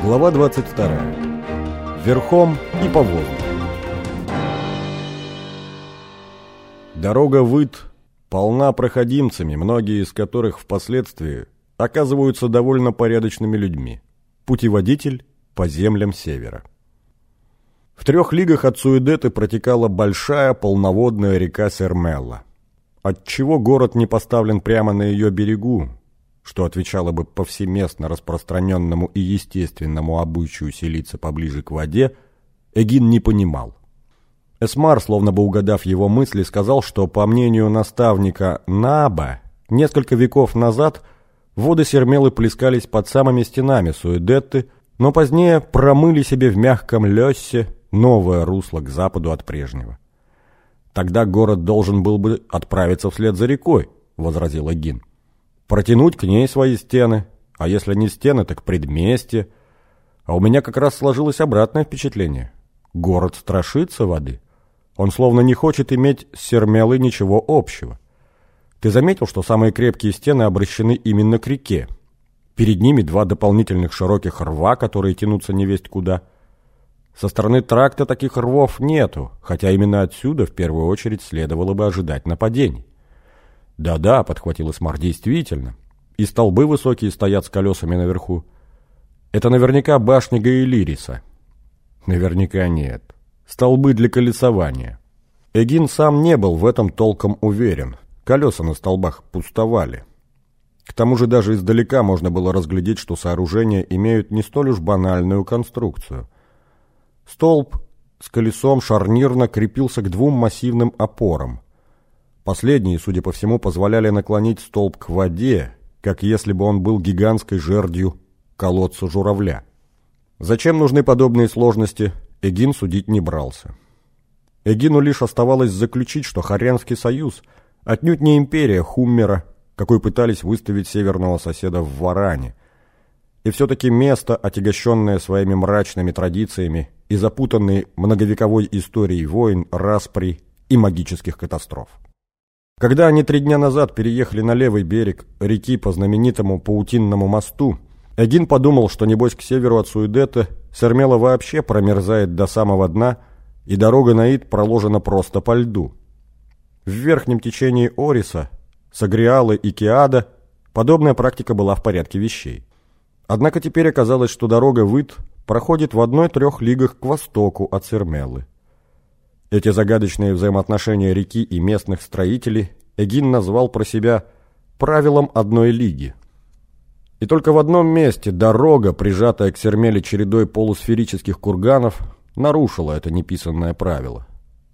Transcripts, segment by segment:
Глава 22. Верхом и по воздуху. Дорога Выт полна проходимцами, многие из которых впоследствии оказываются довольно порядочными людьми. Путеводитель по землям севера. В трех лигах от Суэдеты протекала большая полноводная река Сермелла. Отчего город не поставлен прямо на ее берегу, что отвечало бы повсеместно распространенному и естественному обычаю селиться поближе к воде, Эгин не понимал. Эсмар, словно бы угадав его мысли, сказал, что, по мнению наставника Наба, несколько веков назад воды Сермелы плескались под самыми стенами Суэдетты, но позднее промыли себе в мягком лёссе новое русло к западу от прежнего. «Тогда город должен был бы отправиться вслед за рекой», — возразил Эгин протянуть к ней свои стены, а если не стены, так предместье. А у меня как раз сложилось обратное впечатление. Город страшится воды. Он словно не хочет иметь с Сермелой ничего общего. Ты заметил, что самые крепкие стены обращены именно к реке? Перед ними два дополнительных широких рва, которые тянутся невесть куда. Со стороны тракта таких рвов нету, хотя именно отсюда в первую очередь следовало бы ожидать нападений. «Да-да», — подхватил Исмар, — «действительно. И столбы высокие стоят с колесами наверху. Это наверняка башня Гаэлириса». «Наверняка нет. Столбы для колесования». Эгин сам не был в этом толком уверен. Колеса на столбах пустовали. К тому же даже издалека можно было разглядеть, что сооружения имеют не столь уж банальную конструкцию. Столб с колесом шарнирно крепился к двум массивным опорам – Последние, судя по всему, позволяли наклонить столб к воде, как если бы он был гигантской жердью колодца журавля. Зачем нужны подобные сложности, Эгин судить не брался. Эгину лишь оставалось заключить, что Харянский союз отнюдь не империя Хуммера, какой пытались выставить северного соседа в Варане, и все-таки место, отягощенное своими мрачными традициями и запутанной многовековой историей войн, распри и магических катастроф. Когда они три дня назад переехали на левый берег реки по знаменитому паутинному мосту, Эгин подумал, что небось к северу от Суэдета Сермела вообще промерзает до самого дна, и дорога на Ид проложена просто по льду. В верхнем течении Ориса, Сагриалы и Киада подобная практика была в порядке вещей. Однако теперь оказалось, что дорога в Ид проходит в одной трех лигах к востоку от Сермелы. Эти загадочные взаимоотношения реки и местных строителей Эгин назвал про себя правилом одной лиги. И только в одном месте дорога, прижатая к Сермеле чередой полусферических курганов, нарушила это неписанное правило.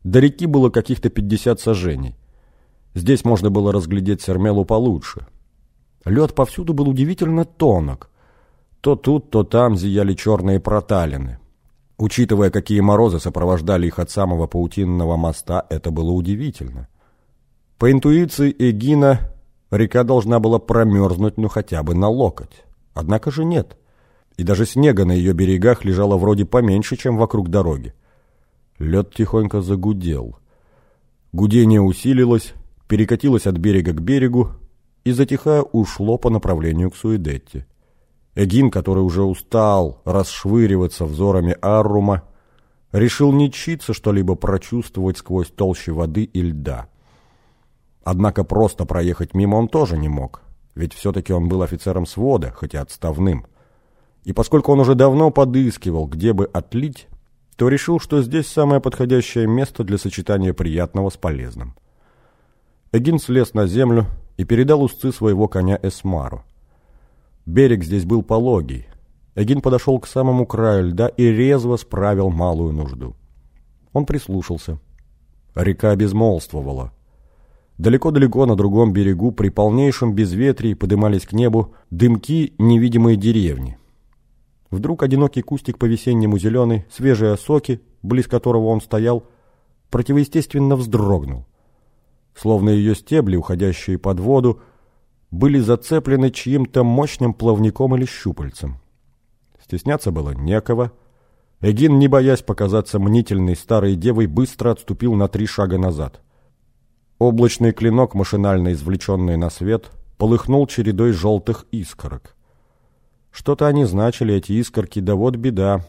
До реки было каких-то 50 сажений. Здесь можно было разглядеть Сермелу получше. Лед повсюду был удивительно тонок. То тут, то там зияли черные проталины. Учитывая, какие морозы сопровождали их от самого паутинного моста, это было удивительно. По интуиции Эгина река должна была промерзнуть ну хотя бы на локоть. Однако же нет. И даже снега на ее берегах лежало вроде поменьше, чем вокруг дороги. Лед тихонько загудел. Гудение усилилось, перекатилось от берега к берегу и, затихая, ушло по направлению к Суидетте. Эгин, который уже устал расшвыриваться взорами Аррума, решил не читься что-либо прочувствовать сквозь толщи воды и льда. Однако просто проехать мимо он тоже не мог, ведь все-таки он был офицером свода, хотя отставным. И поскольку он уже давно подыскивал, где бы отлить, то решил, что здесь самое подходящее место для сочетания приятного с полезным. Эгин слез на землю и передал узцы своего коня Эсмару. Берег здесь был пологий. Эгин подошел к самому краю льда и резво справил малую нужду. Он прислушался. Река безмолвствовала. Далеко-далеко на другом берегу при полнейшем безветрии подымались к небу дымки невидимой деревни. Вдруг одинокий кустик по-весеннему зеленый, свежие осоки, близ которого он стоял, противоестественно вздрогнул. Словно ее стебли, уходящие под воду, были зацеплены чьим-то мощным плавником или щупальцем. Стесняться было некого. Эгин, не боясь показаться мнительной старой девой, быстро отступил на три шага назад. Облачный клинок, машинально извлеченный на свет, полыхнул чередой желтых искорок. Что-то они значили, эти искорки, да вот беда.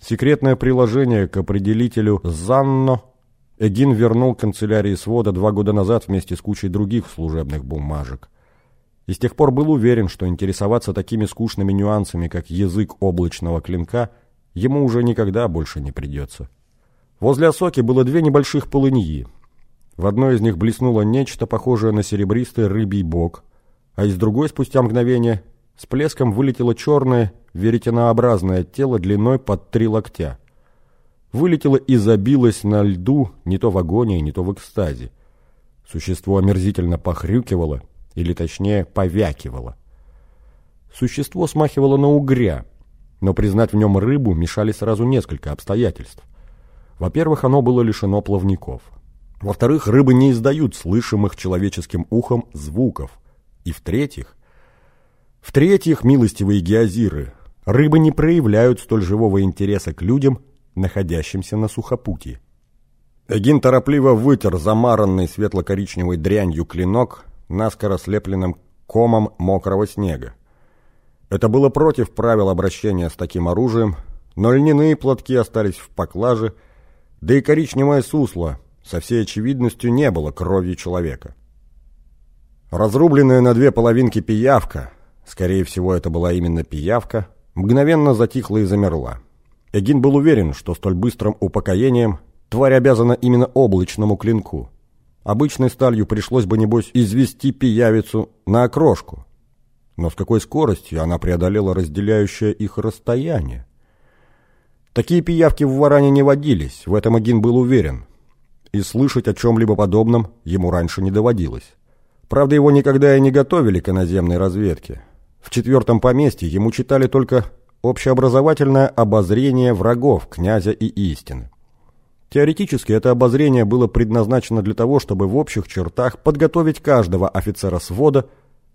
Секретное приложение к определителю «Занно» Эгин вернул канцелярии свода два года назад вместе с кучей других служебных бумажек. И с тех пор был уверен, что интересоваться такими скучными нюансами, как язык облачного клинка, ему уже никогда больше не придется. Возле осоки было две небольших полыньи. В одной из них блеснуло нечто похожее на серебристый рыбий бок, а из другой, спустя мгновение, с плеском вылетело черное веретенообразное тело длиной под три локтя. Вылетело и забилось на льду не то в агонии, не то в экстазе. Существо омерзительно похрюкивало, или точнее повякивало. Существо смахивало на угря, но признать в нем рыбу мешали сразу несколько обстоятельств. Во-первых, оно было лишено плавников. Во-вторых, рыбы не издают слышимых человеческим ухом звуков. И в-третьих, в-третьих, милостивые геозиры, рыбы не проявляют столь живого интереса к людям, находящимся на сухопутье. Эгин торопливо вытер замаранный светло-коричневой дрянью клинок наскоро слепленным комом мокрого снега. Это было против правил обращения с таким оружием, но льняные платки остались в поклаже, да и коричневое сусло со всей очевидностью не было кровью человека. Разрубленная на две половинки пиявка, скорее всего это была именно пиявка, мгновенно затихла и замерла. Эгин был уверен, что столь быстрым упокоением тварь обязана именно облачному клинку. Обычной сталью пришлось бы, небось, извести пиявицу на окрошку. Но с какой скоростью она преодолела разделяющее их расстояние? Такие пиявки в Варане не водились, в этом Агин был уверен. И слышать о чем-либо подобном ему раньше не доводилось. Правда, его никогда и не готовили к иноземной разведке. В четвертом поместье ему читали только общеобразовательное обозрение врагов князя и истины. Теоретически это обозрение было предназначено для того, чтобы в общих чертах подготовить каждого офицера свода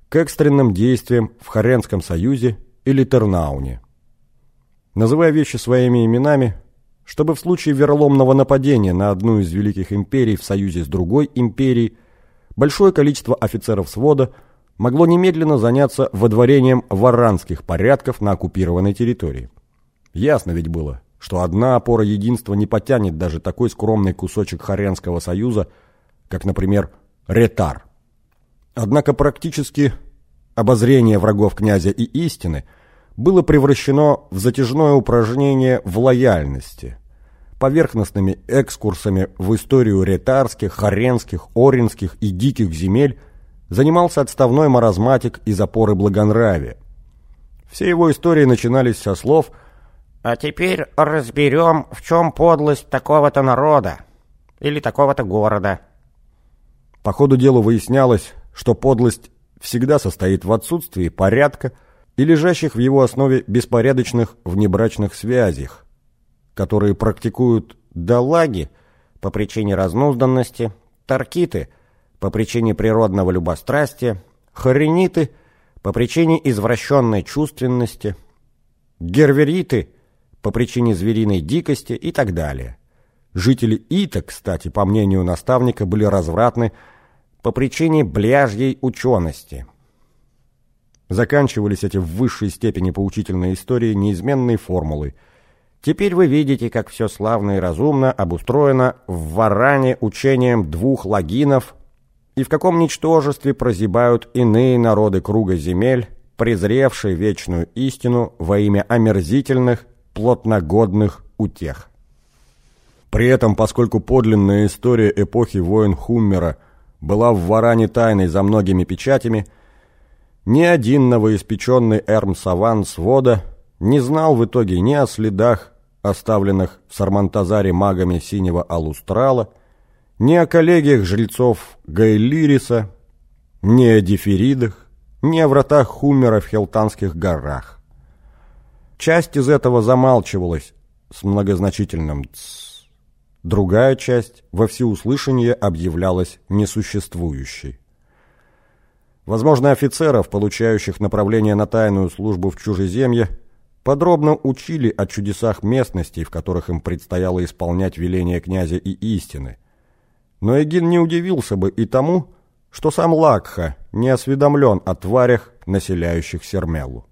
к экстренным действиям в Харенском союзе или Тернауне. Называя вещи своими именами, чтобы в случае вероломного нападения на одну из великих империй в союзе с другой империей большое количество офицеров свода – могло немедленно заняться водворением варанских порядков на оккупированной территории. Ясно ведь было, что одна опора единства не потянет даже такой скромный кусочек Харенского союза, как, например, Ретар. Однако практически обозрение врагов князя и истины было превращено в затяжное упражнение в лояльности, поверхностными экскурсами в историю ретарских, харенских, оринских и диких земель занимался отставной маразматик из опоры благонравия. Все его истории начинались со слов «А теперь разберем, в чем подлость такого-то народа или такого-то города». По ходу дела выяснялось, что подлость всегда состоит в отсутствии порядка и лежащих в его основе беспорядочных внебрачных связях, которые практикуют далаги по причине разнузданности, таркиты – по причине природного любострастия, хорениты по причине извращенной чувственности, гервериты по причине звериной дикости и так далее. Жители Ита, кстати, по мнению наставника, были развратны по причине бляжьей учености. Заканчивались эти в высшей степени поучительные истории неизменной формулой. Теперь вы видите, как все славно и разумно обустроено в Варане учением двух логинов и в каком ничтожестве прозябают иные народы круга земель, презревшие вечную истину во имя омерзительных, плотногодных утех. При этом, поскольку подлинная история эпохи войн Хуммера была в Варане тайной за многими печатями, ни один новоиспеченный Эрм Саван свода не знал в итоге ни о следах, оставленных в Сармантазаре магами синего алустрала, ни о коллегиях жрецов Гайлириса, ни о диферидах, ни о вратах Хумера в Хелтанских горах. Часть из этого замалчивалась с многозначительным «ц». Другая часть во всеуслышание объявлялась несуществующей. Возможно, офицеров, получающих направление на тайную службу в чужеземье, подробно учили о чудесах местностей, в которых им предстояло исполнять веления князя и истины – но Эгин не удивился бы и тому, что сам Лакха не осведомлен о тварях, населяющих Сермелу.